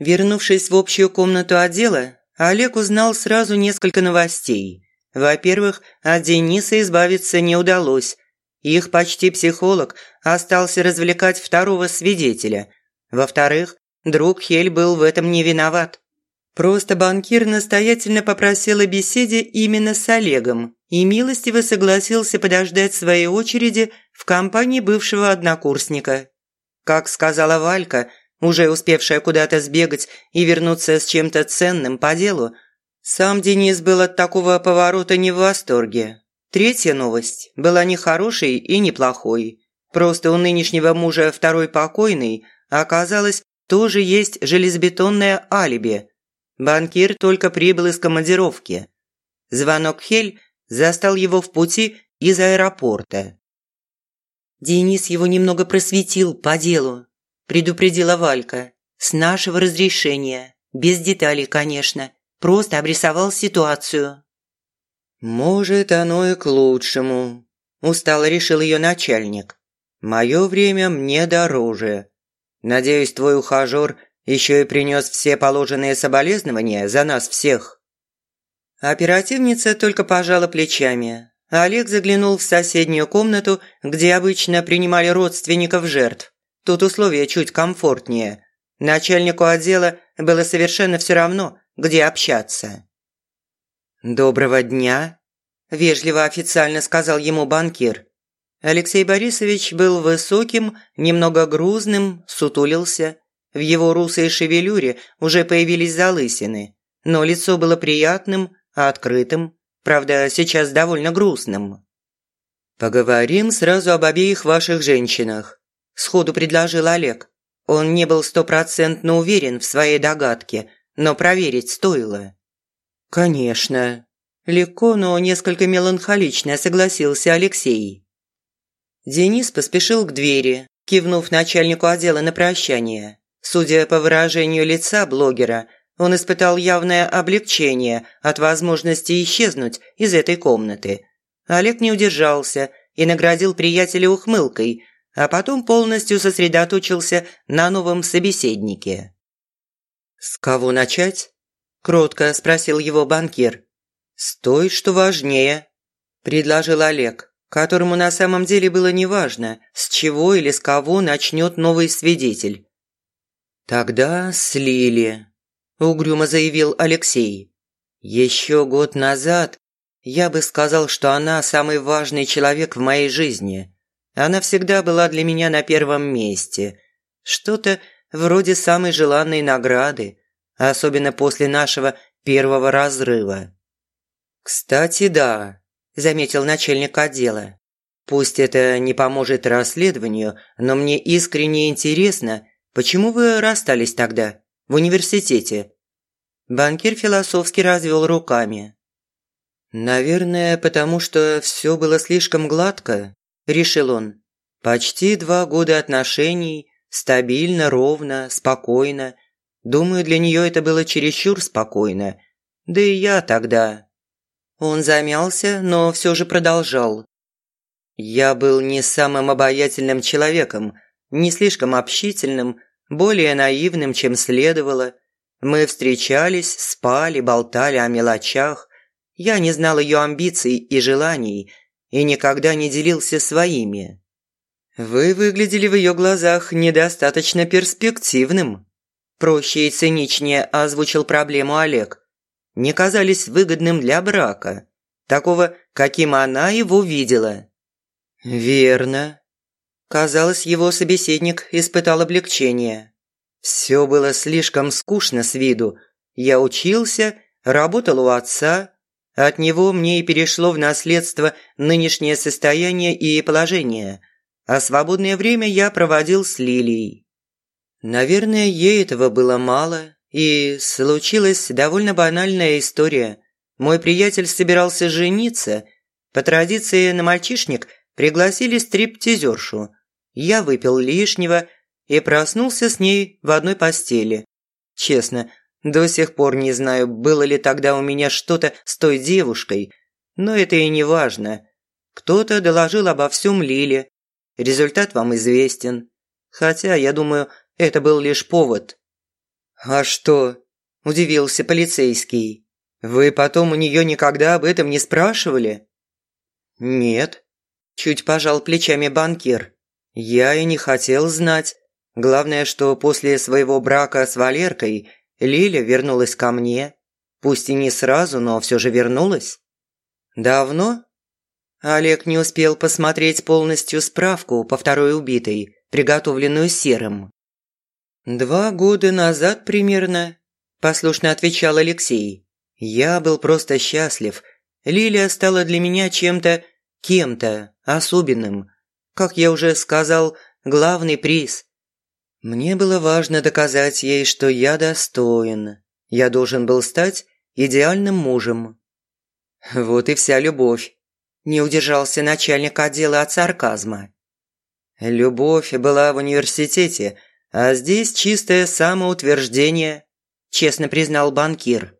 Вернувшись в общую комнату отдела, Олег узнал сразу несколько новостей. Во-первых, от Дениса избавиться не удалось. Их почти психолог остался развлекать второго свидетеля. Во-вторых, друг Хель был в этом не виноват. Просто банкир настоятельно попросил о беседе именно с Олегом и милостиво согласился подождать своей очереди в компании бывшего однокурсника. Как сказала Валька, уже успевшая куда-то сбегать и вернуться с чем-то ценным по делу, сам Денис был от такого поворота не в восторге. Третья новость была не хорошей и не плохой. Просто у нынешнего мужа второй покойный оказалось тоже есть железобетонное алиби. Банкир только прибыл из командировки. Звонок Хель застал его в пути из аэропорта. Денис его немного просветил по делу, предупредила Валька. С нашего разрешения. Без деталей, конечно. Просто обрисовал ситуацию. «Может, оно и к лучшему», – устало решил ее начальник. «Мое время мне дороже. Надеюсь, твой ухажер еще и принес все положенные соболезнования за нас всех». Оперативница только пожала плечами. Олег заглянул в соседнюю комнату, где обычно принимали родственников жертв. Тут условия чуть комфортнее. Начальнику отдела было совершенно все равно, где общаться. «Доброго дня», – вежливо официально сказал ему банкир. Алексей Борисович был высоким, немного грузным, сутулился. В его русой шевелюре уже появились залысины, но лицо было приятным, открытым, правда, сейчас довольно грустным. «Поговорим сразу об обеих ваших женщинах сходу предложил Олег. Он не был стопроцентно уверен в своей догадке, но проверить стоило. «Конечно». Легко, но несколько меланхолично согласился Алексей. Денис поспешил к двери, кивнув начальнику отдела на прощание. Судя по выражению лица блогера, он испытал явное облегчение от возможности исчезнуть из этой комнаты. Олег не удержался и наградил приятеля ухмылкой, а потом полностью сосредоточился на новом собеседнике. «С кого начать?» – кротко спросил его банкир. «С той, что важнее», – предложил Олег, которому на самом деле было неважно, с чего или с кого начнет новый свидетель. «Тогда с Лили», – угрюмо заявил Алексей. «Еще год назад я бы сказал, что она самый важный человек в моей жизни. Она всегда была для меня на первом месте. Что-то вроде самой желанной награды, особенно после нашего первого разрыва. «Кстати, да», – заметил начальник отдела. «Пусть это не поможет расследованию, но мне искренне интересно, почему вы расстались тогда, в университете?» Банкир философски развел руками. «Наверное, потому что все было слишком гладко решил он. Почти два года отношений, стабильно, ровно, спокойно. Думаю, для нее это было чересчур спокойно. Да и я тогда. Он замялся, но все же продолжал. Я был не самым обаятельным человеком, не слишком общительным, более наивным, чем следовало. Мы встречались, спали, болтали о мелочах. Я не знал ее амбиций и желаний, и никогда не делился своими. Вы выглядели в ее глазах недостаточно перспективным. Проще и циничнее озвучил проблему Олег. Не казались выгодным для брака, такого, каким она его видела. Верно. Казалось, его собеседник испытал облегчение. Все было слишком скучно с виду. Я учился, работал у отца, от него мне и перешло в наследство нынешнее состояние и положение, а свободное время я проводил с Лилией. Наверное, ей этого было мало, и случилась довольно банальная история. Мой приятель собирался жениться. По традиции на мальчишник пригласили стриптизершу. Я выпил лишнего и проснулся с ней в одной постели. Честно, до сих пор не знаю, было ли тогда у меня что-то с той девушкой, но это и не важно. Кто-то доложил обо всем Лиле. Результат вам известен. Хотя, я думаю, это был лишь повод. «А что?» – удивился полицейский. «Вы потом у нее никогда об этом не спрашивали?» «Нет», – чуть пожал плечами банкир. «Я и не хотел знать. Главное, что после своего брака с Валеркой Лиля вернулась ко мне. Пусть и не сразу, но все же вернулась». «Давно?» Олег не успел посмотреть полностью справку по второй убитой, приготовленную серым. «Два года назад примерно», – послушно отвечал Алексей. «Я был просто счастлив. Лилия стала для меня чем-то, кем-то особенным. Как я уже сказал, главный приз. Мне было важно доказать ей, что я достоин. Я должен был стать идеальным мужем». Вот и вся любовь. Не удержался начальник отдела от сарказма. Любовь была в университете – а здесь чистое самоутверждение, честно признал банкир.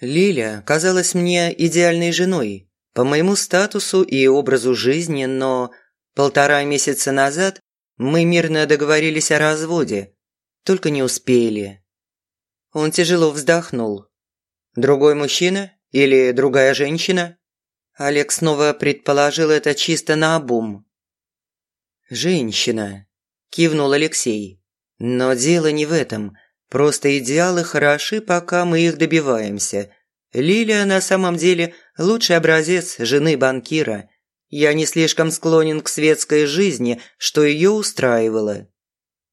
Лиля казалась мне идеальной женой по моему статусу и образу жизни, но полтора месяца назад мы мирно договорились о разводе, только не успели. Он тяжело вздохнул. Другой мужчина или другая женщина? Олег снова предположил это чисто наобум. «Женщина», – кивнул Алексей. Но дело не в этом. Просто идеалы хороши, пока мы их добиваемся. Лилия на самом деле лучший образец жены банкира. Я не слишком склонен к светской жизни, что ее устраивало.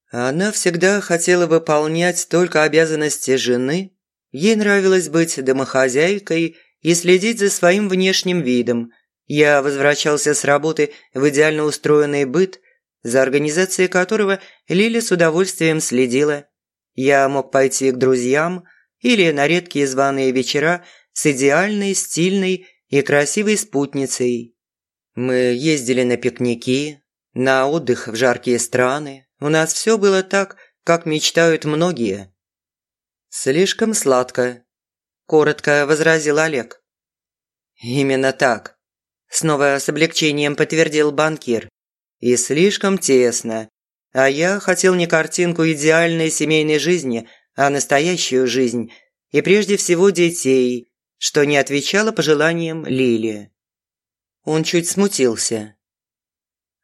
Она всегда хотела выполнять только обязанности жены. Ей нравилось быть домохозяйкой и следить за своим внешним видом. Я возвращался с работы в идеально устроенный быт – за организацией которого Лили с удовольствием следила. Я мог пойти к друзьям или на редкие званые вечера с идеальной, стильной и красивой спутницей. Мы ездили на пикники, на отдых в жаркие страны. У нас все было так, как мечтают многие. «Слишком сладко», – коротко возразил Олег. «Именно так», – снова с облегчением подтвердил банкир и слишком тесно. А я хотел не картинку идеальной семейной жизни, а настоящую жизнь, и прежде всего детей, что не отвечало пожеланиям Лили. Он чуть смутился.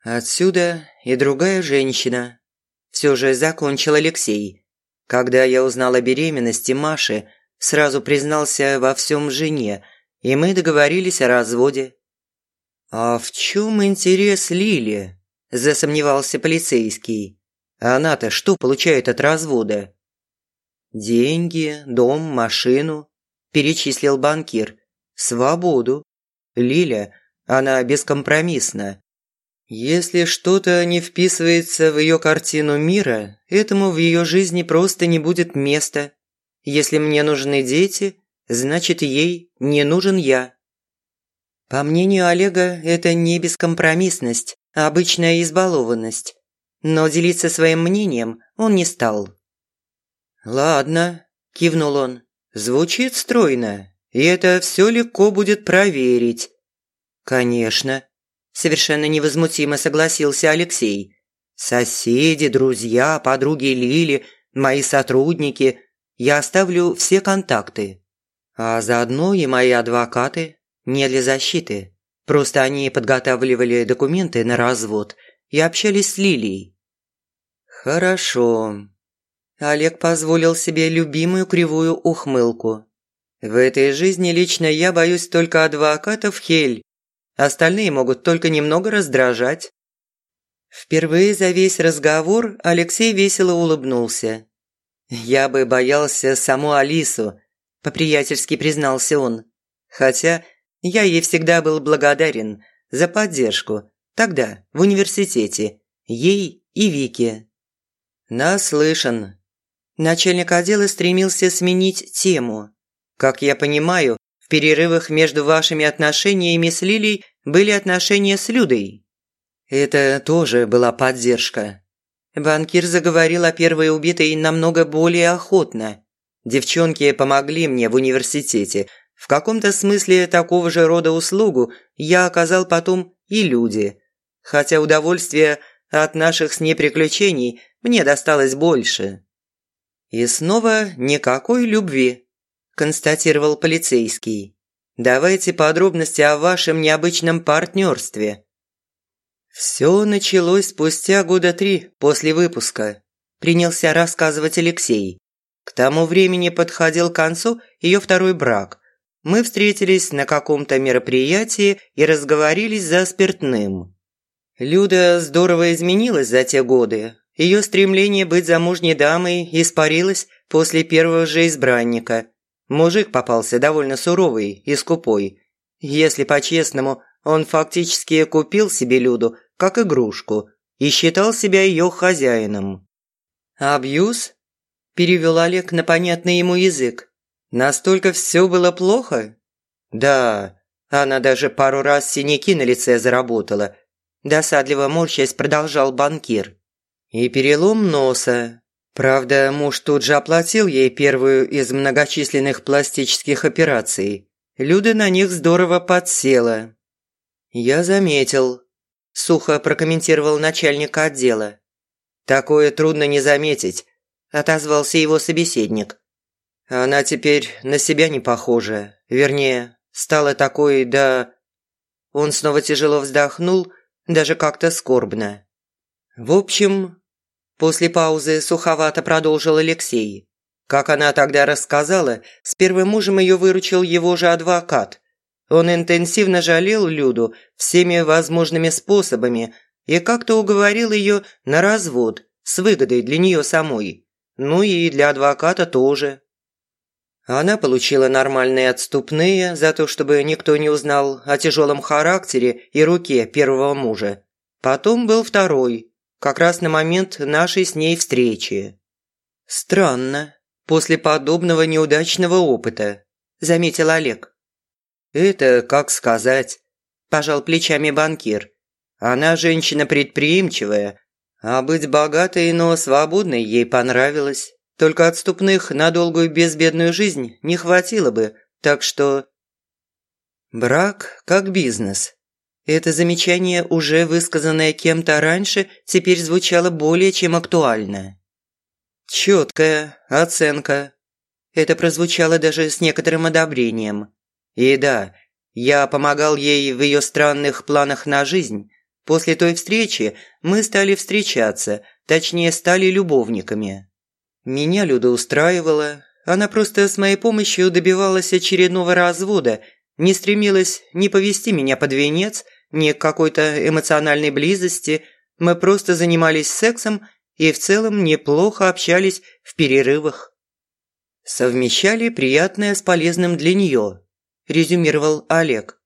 Отсюда и другая женщина. Все же закончил Алексей. Когда я узнал о беременности Маши, сразу признался во всем жене, и мы договорились о разводе. «А в чем интерес Лили?» – засомневался полицейский. «А она-то что получает от развода?» «Деньги, дом, машину», – перечислил банкир. «Свободу. Лиля, она бескомпромиссна. Если что-то не вписывается в ее картину мира, этому в ее жизни просто не будет места. Если мне нужны дети, значит, ей не нужен я». По мнению Олега, это не бескомпромиссность, обычная избалованность. Но делиться своим мнением он не стал. «Ладно», – кивнул он, – «звучит стройно, и это все легко будет проверить». «Конечно», – совершенно невозмутимо согласился Алексей. «Соседи, друзья, подруги Лили, мои сотрудники. Я оставлю все контакты. А заодно и мои адвокаты, не для защиты». Просто они подготавливали документы на развод и общались с Лилией. Хорошо. Олег позволил себе любимую кривую ухмылку. В этой жизни лично я боюсь только адвокатов Хель. Остальные могут только немного раздражать. Впервые за весь разговор Алексей весело улыбнулся. «Я бы боялся саму Алису», – по-приятельски признался он. «Хотя я ей всегда был благодарен за поддержку, тогда, в университете, ей и Вике. Наслышан. Начальник отдела стремился сменить тему. Как я понимаю, в перерывах между вашими отношениями с Лилей были отношения с Людой. Это тоже была поддержка. Банкир заговорил о первой убитой намного более охотно. Девчонки помогли мне в университете – в каком-то смысле такого же рода услугу я оказал потом и люди, хотя удовольствия от наших с ней приключений мне досталось больше. «И снова никакой любви», – констатировал полицейский. «Давайте подробности о вашем необычном партнерстве». «Все началось спустя года три после выпуска», – принялся рассказывать Алексей. К тому времени подходил к концу ее второй брак. Мы встретились на каком-то мероприятии и разговорились за спиртным. Люда здорово изменилась за те годы, ее стремление быть замужней дамой испарилось после первого же избранника. Мужик попался довольно суровый и скупой. Если по-честному, он фактически купил себе Люду как игрушку и считал себя ее хозяином. «Абьюз?» – перевел Олег на понятный ему язык. «Настолько все было плохо?» «Да, она даже пару раз синяки на лице заработала», – досадливо морщась продолжал банкир и перелом носа. Правда, муж тут же оплатил ей первую из многочисленных пластических операций. Люда на них здорово подсела. «Я заметил», – сухо прокомментировал начальник отдела. «Такое трудно не заметить», – отозвался его собеседник. «Она теперь на себя не похожа. Вернее, стала такой, да...» Он снова тяжело вздохнул, даже как-то скорбно. «В общем, После паузы суховато продолжил Алексей. Как она тогда рассказала, с первым мужем ее выручил его же адвокат. Он интенсивно жалел Люду всеми возможными способами и как-то уговорил ее на развод с выгодой для нее самой. Ну и для адвоката тоже. Она получила нормальные отступные за то, чтобы никто не узнал о тяжелом характере и руке первого мужа. Потом был второй, как раз на момент нашей с ней встречи. Странно, после подобного неудачного опыта, заметил Олег. Это как сказать, пожал плечами банкир. Она женщина предприимчивая, а быть богатой, но свободной ей понравилось. Только отступных на долгую безбедную жизнь не хватило бы, так что... Брак как бизнес, это замечание, уже высказанное кем-то раньше, теперь звучало более чем актуально. Четкая оценка. Это прозвучало даже с некоторым одобрением. И да, я помогал ей в ее странных планах на жизнь. После той встречи мы стали встречаться, точнее, стали любовниками. Меня Люда устраивала, она просто с моей помощью добивалась очередного развода, не стремилась ни повести меня под венец – ни какой-то эмоциональной близости, мы просто занимались сексом и в целом неплохо общались в перерывах. Совмещали приятное с полезным для нее, резюмировал Олег.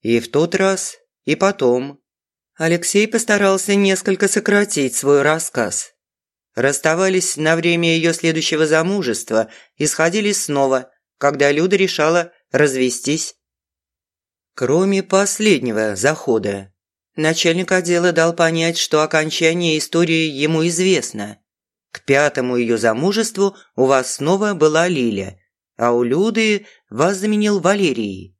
И в тот раз, и потом. Алексей постарался несколько сократить свой рассказ. Расставались на время ее следующего замужества и сходились снова, когда Люда решала развестись. Кроме последнего захода, начальник отдела дал понять, что окончание истории ему известно. К пятому ее замужеству у вас снова была Лиля, а у Люды вас заменил Валерий.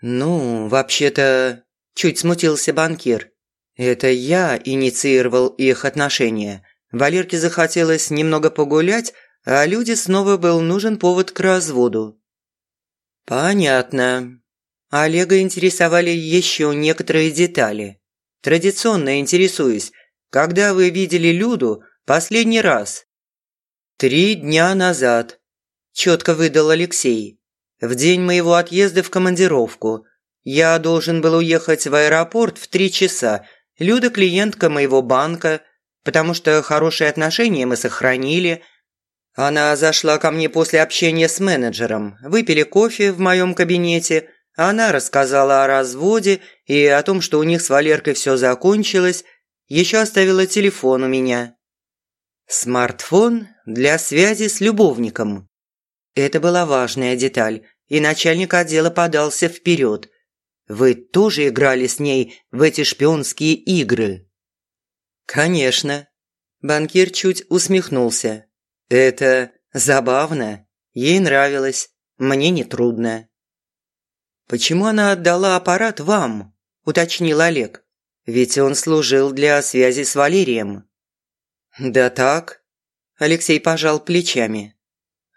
«Ну, вообще-то...» – чуть смутился банкир. «Это я инициировал их отношения. Валерке захотелось немного погулять, а Люде снова был нужен повод к разводу». «Понятно», Олега интересовали еще некоторые детали. Традиционно интересуюсь, когда вы видели Люду последний раз? Три дня назад, четко выдал Алексей. В день моего отъезда в командировку. Я должен был уехать в аэропорт в три часа. Люда клиентка моего банка, потому что хорошие отношения мы сохранили. Она зашла ко мне после общения с менеджером. Выпили кофе в моем кабинете – она рассказала о разводе и о том, что у них с Валеркой все закончилось, еще оставила телефон у меня. Смартфон для связи с любовником. Это была важная деталь, и начальник отдела подался вперед. Вы тоже играли с ней в эти шпионские игры? Конечно. Банкир чуть усмехнулся. Это забавно. Ей нравилось. Мне не трудно. «Почему она отдала аппарат вам?» – уточнил Олег. «Ведь он служил для связи с Валерием». «Да так». Алексей пожал плечами.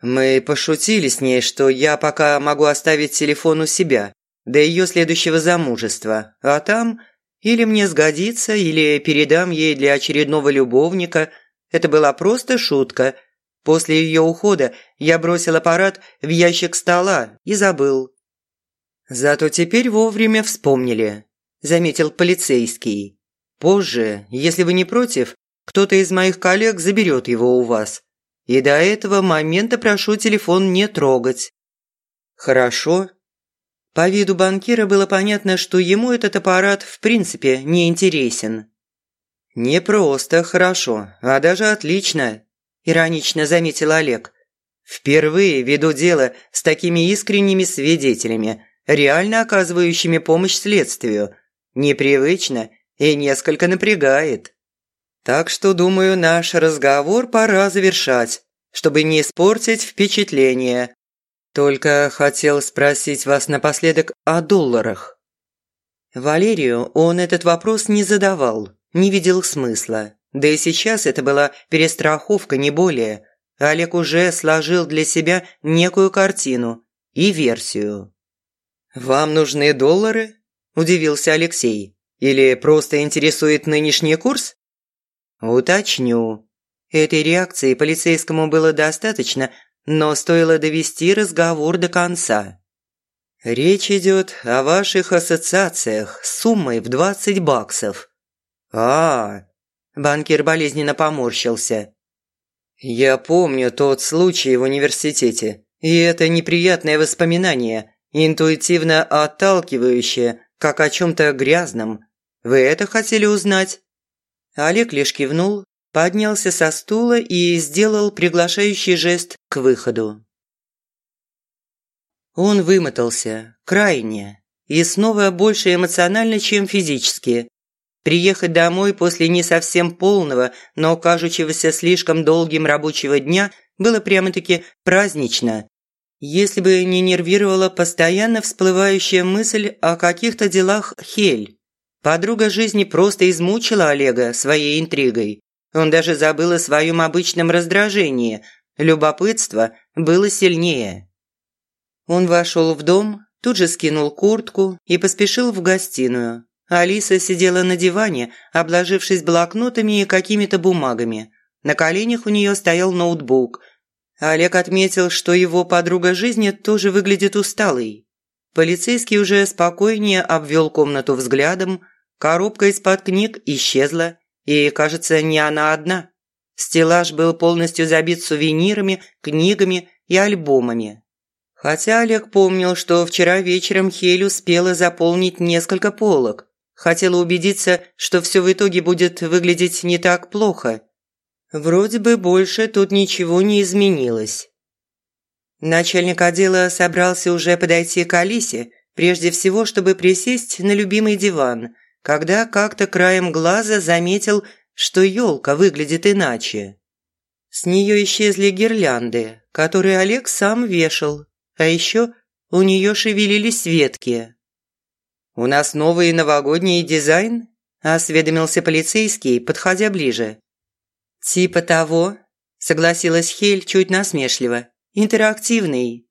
Мы пошутили с ней, что я пока могу оставить телефон у себя до ее следующего замужества, а там или мне сгодится, или передам ей для очередного любовника. Это была просто шутка. После ее ухода я бросил аппарат в ящик стола и забыл. Зато теперь вовремя вспомнили, заметил полицейский. Позже, если вы не против, кто-то из моих коллег заберет его у вас. И до этого момента прошу телефон не трогать». «Хорошо». По виду банкира было понятно, что ему этот аппарат в принципе не интересен. «Не просто хорошо, а даже отлично», – иронично заметил Олег. «Впервые веду дело с такими искренними свидетелями, реально оказывающими помощь следствию. Непривычно и несколько напрягает». Так что, думаю, наш разговор пора завершать, чтобы не испортить впечатление. Только хотел спросить вас напоследок о долларах. Валерию он этот вопрос не задавал, не видел смысла. Да и сейчас это была перестраховка, не более. Олег уже сложил для себя некую картину и версию. «Вам нужны доллары?» – удивился Алексей. «Или просто интересует нынешний курс?» «Уточню». Этой реакции полицейскому было достаточно, но стоило довести разговор до конца. «Речь идет о ваших ассоциациях с суммой в 20 баксов». «А, -а банкир болезненно поморщился. «Я помню тот случай в университете, и это неприятное воспоминание, интуитивно отталкивающее, как о чем-то грязном. Вы это хотели узнать?» Олег лишь кивнул, поднялся со стула и сделал приглашающий жест к выходу. Он вымотался, крайне, и снова больше эмоционально, чем физически. Приехать домой после не совсем полного, но кажущегося слишком долгим рабочего дня было прямо-таки празднично. Если бы не нервировала постоянно всплывающая мысль о каких-то делах Хель. Подруга жизни просто измучила Олега своей интригой. Он даже забыл о своем обычном раздражении. Любопытство было сильнее. Он вошел в дом, тут же скинул куртку и поспешил в гостиную. Алиса сидела на диване, обложившись блокнотами и какими-то бумагами. На коленях у нее стоял ноутбук. Олег отметил, что его подруга жизни тоже выглядит усталой. Полицейский уже спокойнее обвел комнату взглядом, Коробка из-под книг исчезла, и, кажется, не она одна. Стеллаж был полностью забит сувенирами, книгами и альбомами. Хотя Олег помнил, что вчера вечером Хель успела заполнить несколько полок. Хотела убедиться, что все в итоге будет выглядеть не так плохо. Вроде бы больше тут ничего не изменилось. Начальник отдела собрался уже подойти к Алисе, прежде всего, чтобы присесть на любимый диван – когда как-то краем глаза заметил, что елка выглядит иначе. С нее исчезли гирлянды, которые Олег сам вешал, а еще у нее шевелились ветки. «У нас новый новогодний дизайн?» – осведомился полицейский, подходя ближе. «Типа того», – согласилась Хель чуть насмешливо. «Интерактивный».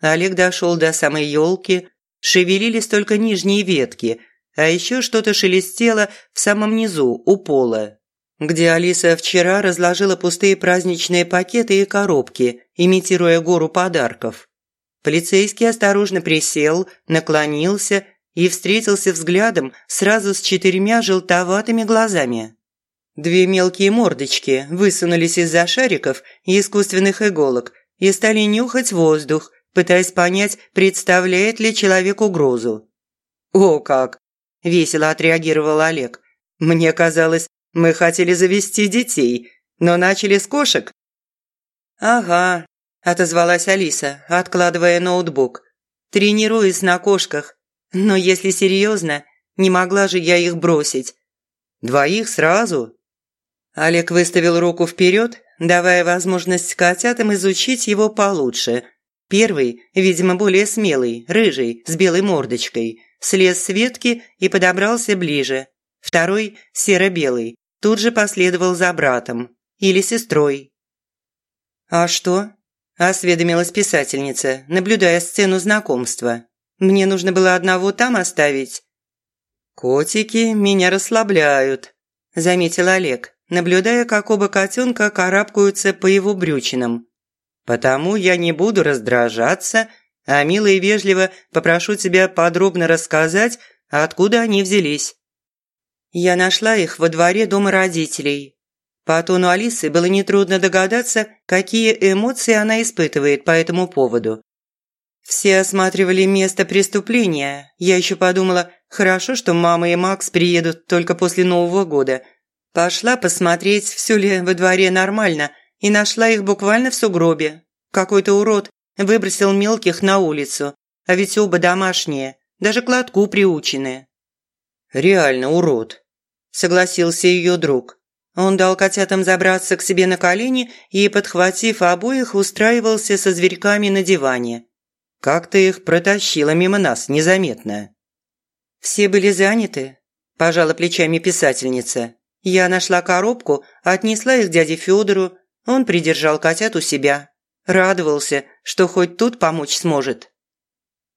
Олег дошел до самой елки, шевелились только нижние ветки – а еще что-то шелестело в самом низу, у пола, где Алиса вчера разложила пустые праздничные пакеты и коробки, имитируя гору подарков. Полицейский осторожно присел, наклонился и встретился взглядом сразу с четырьмя желтоватыми глазами. Две мелкие мордочки высунулись из-за шариков и искусственных иголок и стали нюхать воздух, пытаясь понять, представляет ли человек угрозу. О как! – весело отреагировал Олег. «Мне казалось, мы хотели завести детей, но начали с кошек». «Ага», – отозвалась Алиса, откладывая ноутбук. «Тренируюсь на кошках. Но если серьезно, не могла же я их бросить». «Двоих сразу?» Олег выставил руку вперед, давая возможность котятам изучить его получше. Первый, видимо, более смелый, рыжий, с белой мордочкой – слез с ветки и подобрался ближе. Второй, серо-белый, тут же последовал за братом или сестрой. «А что?» – осведомилась писательница, наблюдая сцену знакомства. «Мне нужно было одного там оставить». «Котики меня расслабляют», – заметил Олег, наблюдая, как оба котенка карабкаются по его брючинам. «Потому я не буду раздражаться, а мило и вежливо попрошу тебя подробно рассказать, откуда они взялись». Я нашла их во дворе дома родителей. По тону Алисы было нетрудно догадаться, какие эмоции она испытывает по этому поводу. Все осматривали место преступления. Я еще подумала, хорошо, что мама и Макс приедут только после Нового года. Пошла посмотреть, все ли во дворе нормально, и нашла их буквально в сугробе. Какой-то урод выбросил мелких на улицу, а ведь оба домашние, даже к лотку приучены. «Реально урод», – согласился ее друг. Он дал котятам забраться к себе на колени и, подхватив обоих, устраивался со зверьками на диване. «Как ты их протащила мимо нас незаметно?» «Все были заняты», – пожала плечами писательница. «Я нашла коробку, отнесла их дяде Федору, он придержал котят у себя. Радовался, что хоть тут помочь сможет».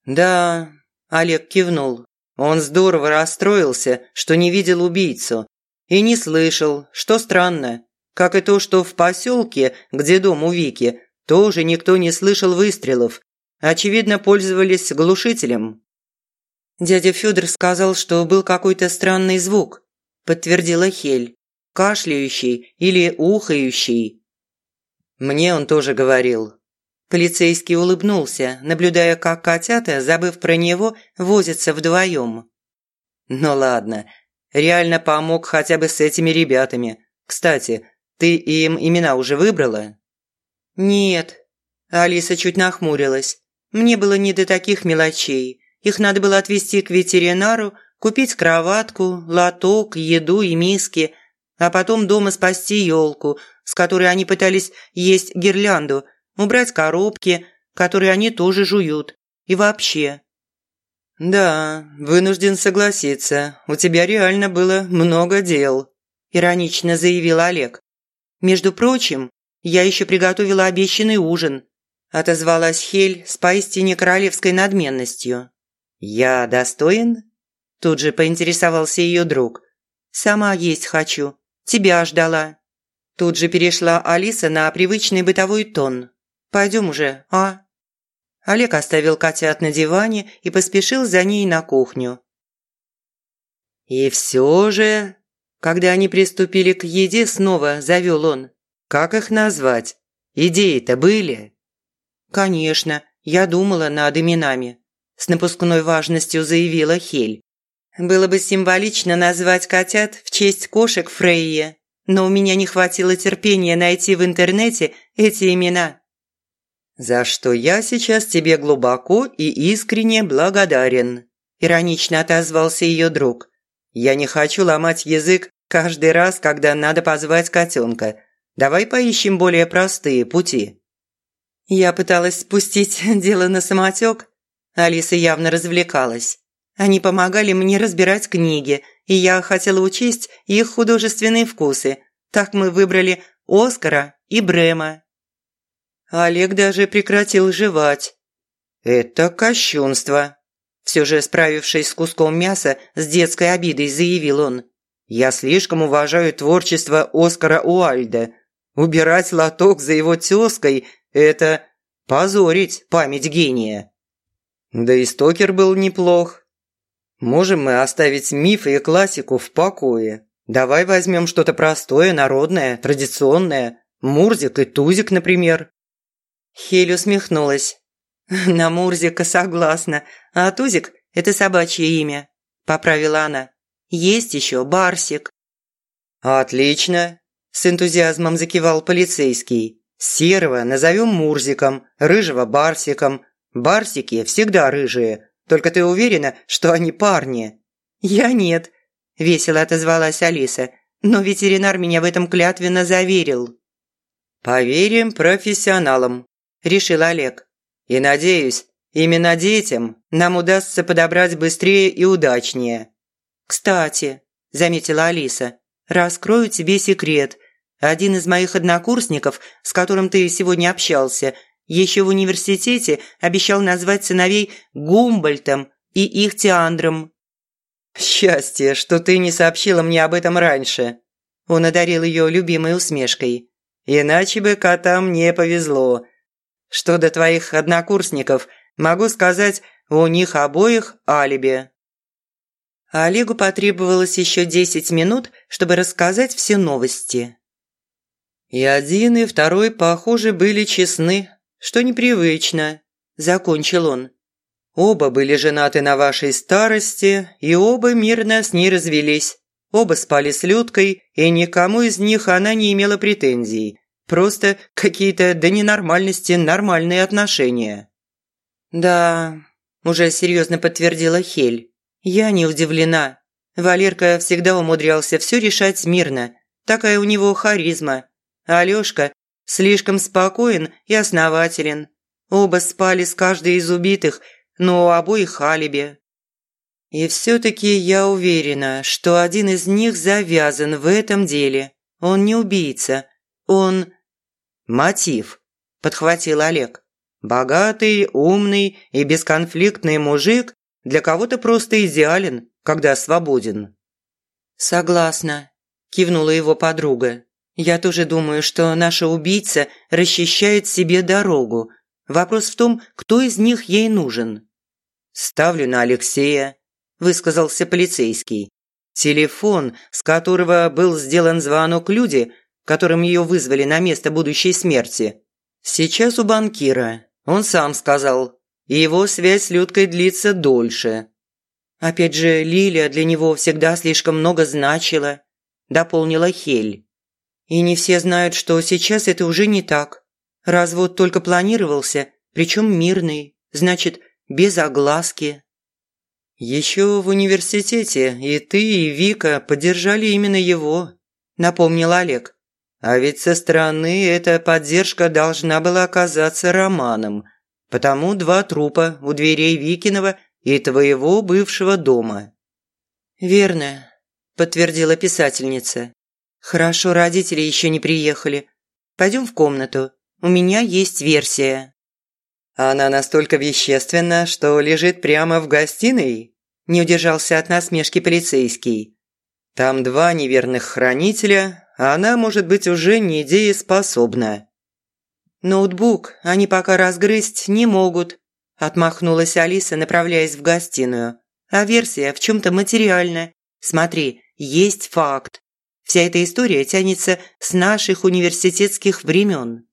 «Да», – Олег кивнул. Он здорово расстроился, что не видел убийцу, и не слышал, что странно. Как и то, что в поселке, где дом у Вики, тоже никто не слышал выстрелов. Очевидно, пользовались глушителем. Дядя Федор сказал, что был какой-то странный звук, подтвердила Хель. Кашляющий или ухающий. Мне он тоже говорил. Полицейский улыбнулся, наблюдая, как котята, забыв про него, возятся вдвоем. «Ну ладно, реально помог хотя бы с этими ребятами. Кстати, ты им имена уже выбрала?» «Нет». Алиса чуть нахмурилась. «Мне было не до таких мелочей. Их надо было отвезти к ветеринару, купить кроватку, лоток, еду и миски, а потом дома спасти елку, с которой они пытались есть гирлянду, убрать коробки, которые они тоже жуют, и вообще, «Да, вынужден согласиться, у тебя реально было много дел», – иронично заявил Олег. «Между прочим, я еще приготовила обещанный ужин», – отозвалась Хель с поистине королевской надменностью. «Я достоин?» – тут же поинтересовался ее друг. «Сама есть хочу. Тебя ждала». Тут же перешла Алиса на привычный бытовой тон. «Пойдем уже, а?» Олег оставил котят на диване и поспешил за ней на кухню. «И все же...» Когда они приступили к еде, снова завел он. «Как их назвать? Идеи-то были?» «Конечно, я думала над именами», – с напускной важностью заявила Хель. «Было бы символично назвать котят в честь кошек Фрейе, но у меня не хватило терпения найти в интернете эти имена». «За что я сейчас тебе глубоко и искренне благодарен», – иронично отозвался ее друг. «Я не хочу ломать язык каждый раз, когда надо позвать котенка. Давай поищем более простые пути». Я пыталась спустить дело на самотек. Алиса явно развлекалась. Они помогали мне разбирать книги, и я хотела учесть их художественные вкусы. Так мы выбрали Оскара и Брема Олег даже прекратил жевать. «Это кощунство!» Все же справившись с куском мяса, с детской обидой заявил он. «Я слишком уважаю творчество Оскара Уальда. Убирать лоток за его тезкой – это позорить память гения». Да и Стокер был неплох. Можем мы оставить мифы и классику в покое. Давай возьмем что-то простое, народное, традиционное. Мурзик и Тузик, например. Хель усмехнулась. «На Мурзика согласна, а Тузик – это собачье имя», – поправила она. «Есть еще Барсик». «Отлично», – с энтузиазмом закивал полицейский. «Серого назовем Мурзиком, рыжего – Барсиком. Барсики всегда рыжие, только ты уверена, что они парни?» «Я нет», – весело отозвалась Алиса, «но ветеринар меня в этом клятвенно заверил». «Поверим профессионалам», решил Олег. «И надеюсь, именно детям нам удастся подобрать быстрее и удачнее». «Кстати», – заметила Алиса, – «раскрою тебе секрет. Один из моих однокурсников, с которым ты сегодня общался, еще в университете обещал назвать сыновей Гумбольтом и Ихтиандром. «Счастье, что ты не сообщила мне об этом раньше», – он одарил ее любимой усмешкой. «Иначе бы котам не повезло. Что до твоих однокурсников, могу сказать, у них обоих алиби». Олегу потребовалось еще десять минут, чтобы рассказать все новости. И один, и второй, похоже, были честны, что непривычно, закончил он. Оба были женаты на вашей старости, и оба мирно с ней развелись. Оба спали с Людкой, и никому из них она не имела претензий. Просто какие-то до ненормальности нормальные отношения. «Да», – уже серьезно подтвердила Хель. «Я не удивлена. Валерка всегда умудрялся все решать мирно. Такая у него харизма. Алёшка слишком спокоен и основателен. Оба спали с каждой из убитых – но у обоих алиби. И все-таки я уверена, что один из них завязан в этом деле. Он не убийца. Он... Мотив, подхватил Олег. Богатый, умный и бесконфликтный мужик для кого-то просто идеален, когда свободен. Согласна, кивнула его подруга. Я тоже думаю, что наша убийца расчищает себе дорогу, Вопрос в том, кто из них ей нужен. «Ставлю на Алексея», – высказался полицейский. Телефон, с которого был сделан звонок люди, которым ее вызвали на место будущей смерти. Сейчас у банкира. Он сам сказал. И его связь с Людкой длится дольше. Опять же, Лилия для него всегда слишком много значила, дополнила Хель. И не все знают, что сейчас это уже не так. Развод только планировался, причем мирный, значит, без огласки. «Еще в университете и ты, и Вика поддержали именно его», – напомнил Олег. «А ведь со стороны эта поддержка должна была оказаться романом, потому два трупа у дверей Викинова и твоего бывшего дома». «Верно», – подтвердила писательница. «Хорошо, родители еще не приехали. Пойдем в комнату. У меня есть версия». «Она настолько вещественна, что лежит прямо в гостиной?» – не удержался от насмешки полицейский. «Там два неверных хранителя, а она, может быть, уже недееспособна». «Ноутбук они пока разгрызть не могут», – отмахнулась Алиса, направляясь в гостиную. «А версия в чем-то материальна. Смотри, есть факт. Вся эта история тянется с наших университетских времен».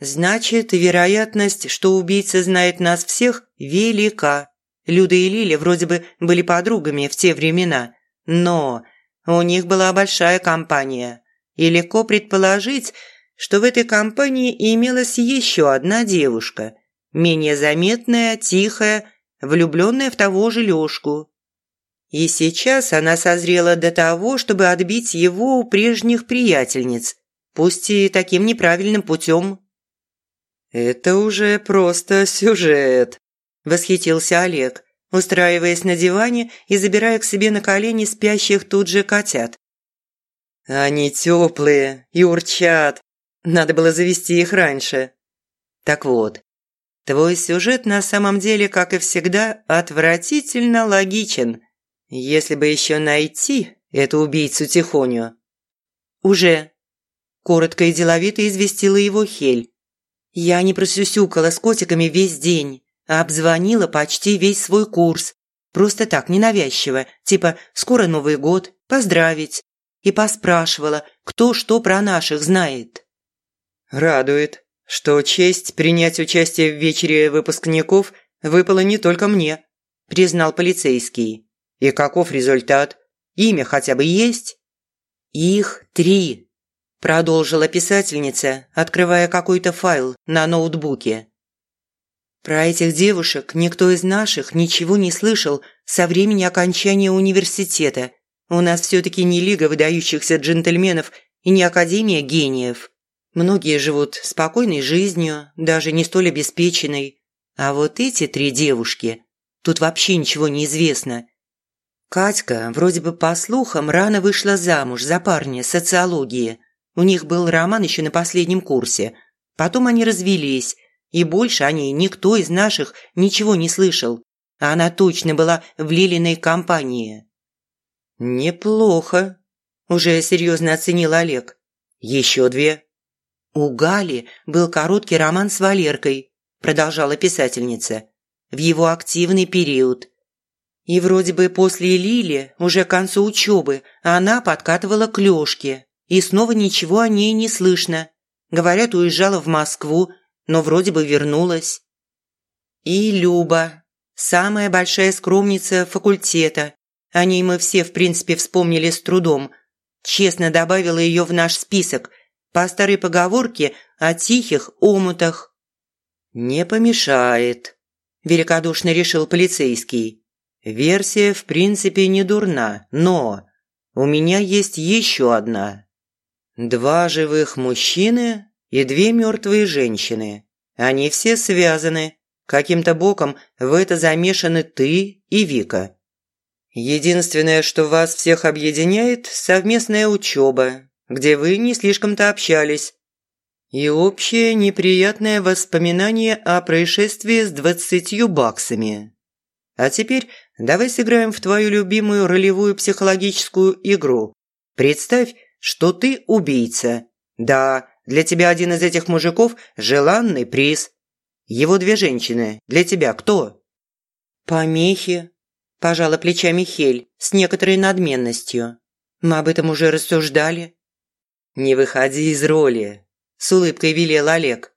Значит, вероятность, что убийца знает нас всех, велика. Люда и Лиля вроде бы были подругами в те времена, но у них была большая компания. И легко предположить, что в этой компании имелась еще одна девушка, менее заметная, тихая, влюбленная в того же Лёшку. И сейчас она созрела до того, чтобы отбить его у прежних приятельниц, пусть и таким неправильным путем. «Это уже просто сюжет», – восхитился Олег, устраиваясь на диване и забирая к себе на колени спящих тут же котят. «Они теплые и урчат. Надо было завести их раньше». «Так вот, твой сюжет на самом деле, как и всегда, отвратительно логичен. Если бы еще найти эту убийцу Тихоню». «Уже», – коротко и деловито известила его Хель, я не просюсюкала с котиками весь день, а обзвонила почти весь свой курс. Просто так, ненавязчиво, типа «скоро Новый год, поздравить». И поспрашивала, кто что про наших знает. «Радует, что честь принять участие в вечере выпускников выпала не только мне», признал полицейский. «И каков результат? Имя хотя бы есть?» «Их три», Продолжила писательница, открывая какой-то файл на ноутбуке. Про этих девушек никто из наших ничего не слышал со времени окончания университета. У нас все-таки не лига выдающихся джентльменов и не академия гениев. Многие живут спокойной жизнью, даже не столь обеспеченной. А вот эти три девушки, тут вообще ничего не известно. Катька, вроде бы по слухам, рано вышла замуж за парня социологии – У них был роман еще на последнем курсе. Потом они развелись, и больше о ней никто из наших ничего не слышал. А она точно была в Лилиной компании. «Неплохо», – уже серьезно оценил Олег. «Еще две». «У Гали был короткий роман с Валеркой», – продолжала писательница. «В его активный период. И вроде бы после Лили, уже к концу учебы, она подкатывала к Лёшке. И снова ничего о ней не слышно. Говорят, уезжала в Москву, но вроде бы вернулась. И Люба, самая большая скромница факультета. О ней мы все, в принципе, вспомнили с трудом. Честно добавила ее в наш список. По старой поговорке о тихих омутах. «Не помешает», – великодушно решил полицейский. «Версия, в принципе, не дурна, но у меня есть еще одна». Два живых мужчины и две мертвые женщины. Они все связаны. Каким-то боком в это замешаны ты и Вика. Единственное, что вас всех объединяет – совместная учеба, где вы не слишком-то общались. И общее неприятное воспоминание о происшествии с двадцатью баксами. А теперь давай сыграем в твою любимую ролевую психологическую игру. Представь, что ты убийца. Да, для тебя один из этих мужиков – желанный приз. Его две женщины. Для тебя кто?» «Помехи», – пожала плечами Хель с некоторой надменностью. «Мы об этом уже рассуждали». «Не выходи из роли», – с улыбкой велел Олег.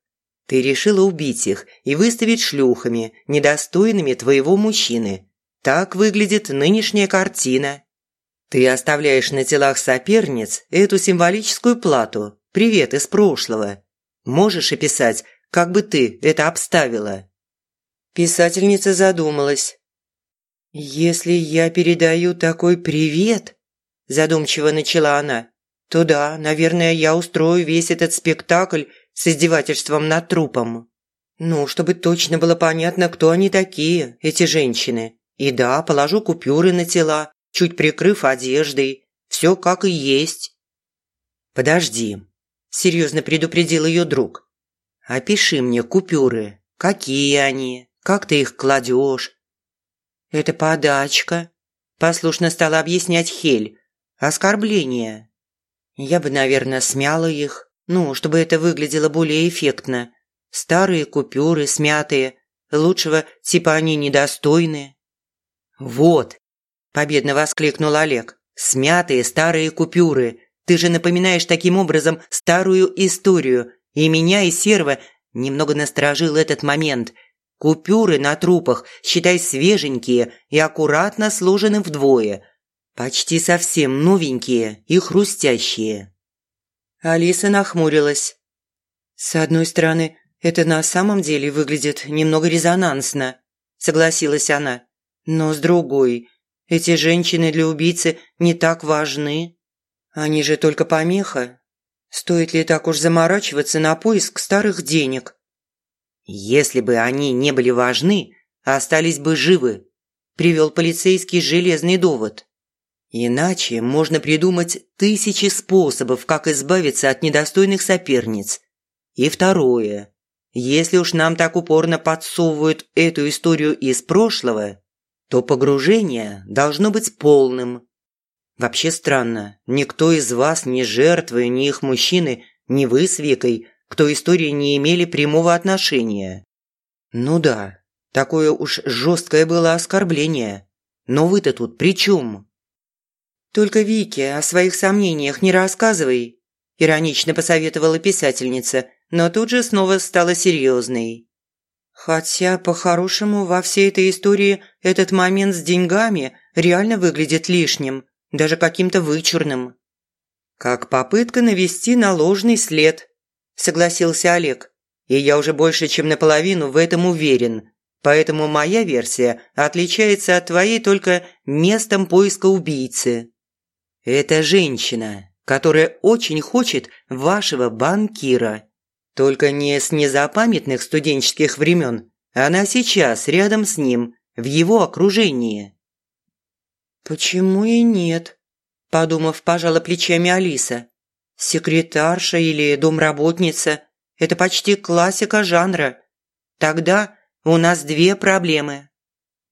«Ты решила убить их и выставить шлюхами, недостойными твоего мужчины. Так выглядит нынешняя картина. Ты оставляешь на телах соперниц эту символическую плату. Привет из прошлого. Можешь описать, как бы ты это обставила?» Писательница задумалась. «Если я передаю такой привет», – задумчиво начала она, – «то да, наверное, я устрою весь этот спектакль с издевательством над трупом. Ну, чтобы точно было понятно, кто они такие, эти женщины. И да, положу купюры на тела, чуть прикрыв одеждой. Все как и есть. «Подожди», – серьезно предупредил ее друг. «Опиши мне купюры. Какие они? Как ты их кладешь?» «Это подачка», – послушно стала объяснять Хель. «Оскорбление. Я бы, наверное, смяла их, ну, чтобы это выглядело более эффектно. Старые купюры, смятые, лучшего типа они недостойны». «Вот, Победно воскликнул Олег. «Смятые старые купюры. Ты же напоминаешь таким образом старую историю. И меня, и Серва немного насторожил этот момент. Купюры на трупах, считай, свеженькие и аккуратно сложены вдвое. Почти совсем новенькие и хрустящие». Алиса нахмурилась. «С одной стороны, это на самом деле выглядит немного резонансно», – согласилась она. «Но с другой, эти женщины для убийцы не так важны. Они же только помеха. Стоит ли так уж заморачиваться на поиск старых денег? Если бы они не были важны, остались бы живы, привел полицейский железный довод. Иначе можно придумать тысячи способов, как избавиться от недостойных соперниц. И второе. Если уж нам так упорно подсовывают эту историю из прошлого, то погружение должно быть полным. Вообще странно, никто из вас, ни жертвы, ни их мужчины, ни вы с Викой, к той истории не имели прямого отношения. Ну да, такое уж жесткое было оскорбление. Но вы-то тут при чем? Только Вике о своих сомнениях не рассказывай, иронично посоветовала писательница, но тут же снова стала серьезной. Хотя, по-хорошему, во всей этой истории этот момент с деньгами реально выглядит лишним, даже каким-то вычурным. «Как попытка навести на ложный след», – согласился Олег. «И я уже больше, чем наполовину в этом уверен. Поэтому моя версия отличается от твоей только местом поиска убийцы. Это женщина, которая очень хочет вашего банкира». Только не с незапамятных студенческих времен. Она сейчас рядом с ним, в его окружении. «Почему и нет?» – подумав, пожала плечами Алиса. Секретарша или домработница – это почти классика жанра. Тогда у нас две проблемы.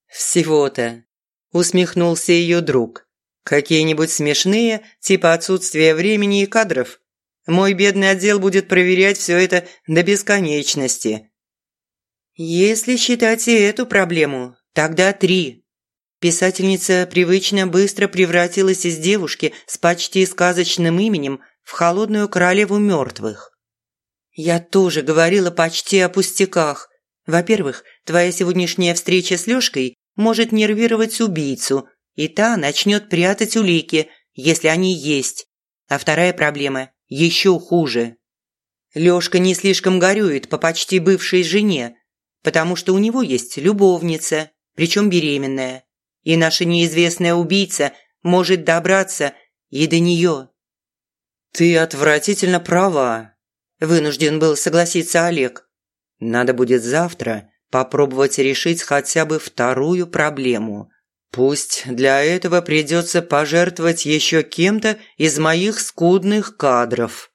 Всего-то, усмехнулся ее друг. Какие-нибудь смешные, типа отсутствия времени и кадров. Мой бедный отдел будет проверять все это до бесконечности. Если считать и эту проблему, тогда три. Писательница привычно быстро превратилась из девушки с почти сказочным именем в холодную королеву мертвых. Я тоже говорила почти о пустяках. Во-первых, твоя сегодняшняя встреча с Лёшкой может нервировать убийцу, и та начнет прятать улики, если они есть. А вторая проблема еще хуже. Лёшка не слишком горюет по почти бывшей жене, потому что у него есть любовница, причем беременная и наша неизвестная убийца может добраться и до нее. «Ты отвратительно права», – вынужден был согласиться Олег. «Надо будет завтра попробовать решить хотя бы вторую проблему. Пусть для этого придется пожертвовать еще кем-то из моих скудных кадров».